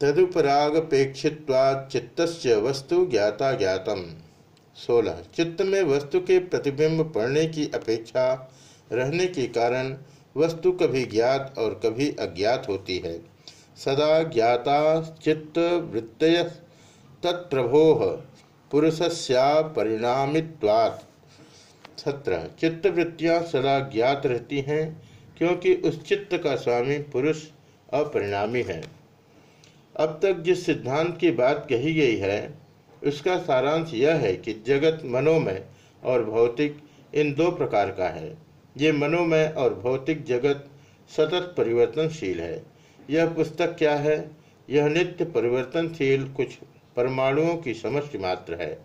तदुपरागपेक्षित्वात् चित्तस्य वस्तु ज्ञाता ज्ञातम। सोलह। चित्त में वस्तु के प्रतिबिंब पड़ने की अपेक्षा रहने के कारण वस्तु कभी ज्ञात और कभी अज्ञात होती है। सदा ज्ञाता चित्त वृत्त तत्प्रभो पुरुषस्या परिणामित्वात्। सत्रह। चित्तवृत्तियाँ सदा ज्ञात रहती हैं क्योंकि उस चित्त का स्वामी पुरुष अपरिणामी है। अब तक जिस सिद्धांत की बात कही गई है, उसका सारांश यह है कि जगत मनोमय और भौतिक इन दो प्रकार का है। ये मनोमय और भौतिक जगत सतत परिवर्तनशील है। यह पुस्तक क्या है? यह नित्य परिवर्तनशील कुछ परमाणुओं की समष्टि मात्र है।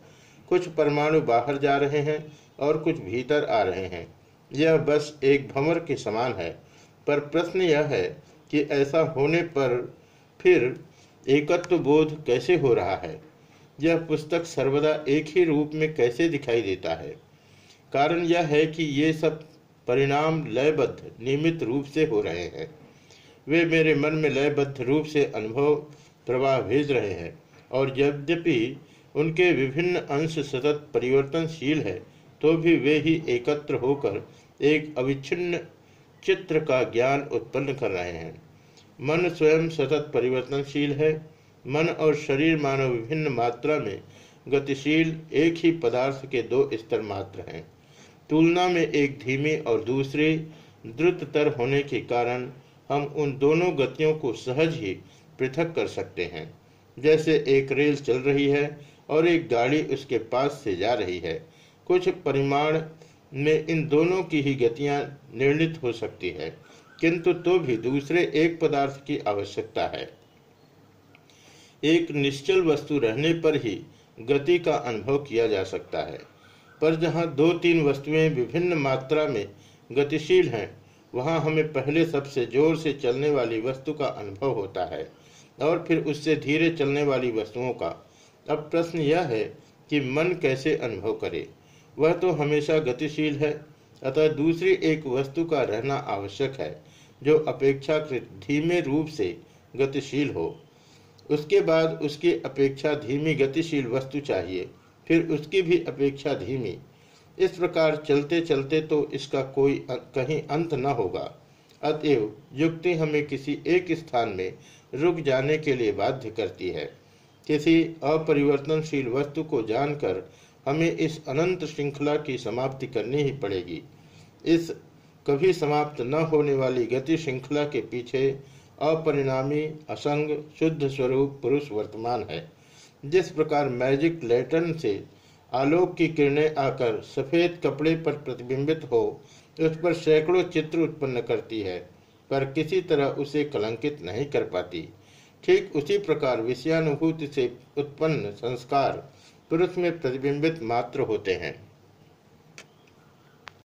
कुछ परमाणु बाहर जा रहे हैं और कुछ भीतर आ रहे हैं। यह बस एक भंवर के समान है। पर प्रश्न यह है कि ऐसा होने पर फिर एकत्व बोध कैसे हो रहा है? यह पुस्तक सर्वदा एक ही रूप में कैसे दिखाई देता है? कारण यह है कि ये सब परिणाम लयबद्ध, नियमित रूप से हो रहे हैं। वे मेरे मन में लयबद्ध रूप से अनुभव प्रवाह भेज रहे हैं और यद्यपि उनके विभिन्न अंश सतत परिवर्तनशील है तो भी वे ही एकत्र होकर एक अविच्छिन्न चित्र का ज्ञान उत्पन्न कर रहे हैं। मन स्वयं सतत परिवर्तनशील है। मन और शरीर मानव विभिन्न मात्रा में गतिशील एक ही पदार्थ के दो स्तर मात्र हैं। तुलना में एक धीमी और दूसरी द्रुततर होने के कारण हम उन दोनों गतियों को सहज ही पृथक कर सकते हैं। जैसे एक रेल चल रही है और एक गाड़ी उसके पास से जा रही है। कुछ परिमाण में इन दोनों की ही गतियाँ निर्णित हो सकती है। किंतु तो भी दूसरे एक पदार्थ की आवश्यकता है। एक निश्चल वस्तु रहने पर ही गति का अनुभव किया जा सकता है, पर जहाँ दो तीन वस्तुएँ विभिन्न मात्रा में गतिशील हैं, वहाँ हमें पहले सबसे ज़ोर से चलने वाली वस्तु का अनुभव होता है और फिर उससे धीरे चलने वाली वस्तुओं का। अब प्रश्न यह है कि मन कैसे अनुभव करे? वह तो हमेशा गतिशील है अतः दूसरी एक वस्तु का रहना आवश्यक है, जो अपेक्षाकृत धीमे रूप से गतिशील हो। उसके बाद उसकी अपेक्षा धीमी गतिशील वस्तु चाहिए, फिर उसकी भी अपेक्षा धीमी। इस प्रकार चलते चलते तो इसका कोई कहीं अंत न होगा। अतएव युक्ति हमें किसी एक स्थान में रुक जाने के लिए बाध्य करती है। किसी अपरिवर्तनशील वस्तु को जानकर हमें इस अनंत श्रृंखला की समाप्ति करनी ही पड़ेगी। इस कभी समाप्त न होने वाली गति श्रृंखला के पीछे अपरिणामी, असंग, शुद्ध स्वरूप, पुरुष वर्तमान है। जिस प्रकार मैजिक लैटर्न से आलोक की किरणें आकर सफ़ेद कपड़े पर प्रतिबिंबित हो, उस पर सैकड़ों चित्र उत्पन्न करती है, पर किसी तरह उसे कलंकित नहीं कर पाती। ठीक उसी प्रकार विषयानुभूति से उत्पन्न संस्कार पुरुष में प्रतिबिंबित मात्र होते हैं।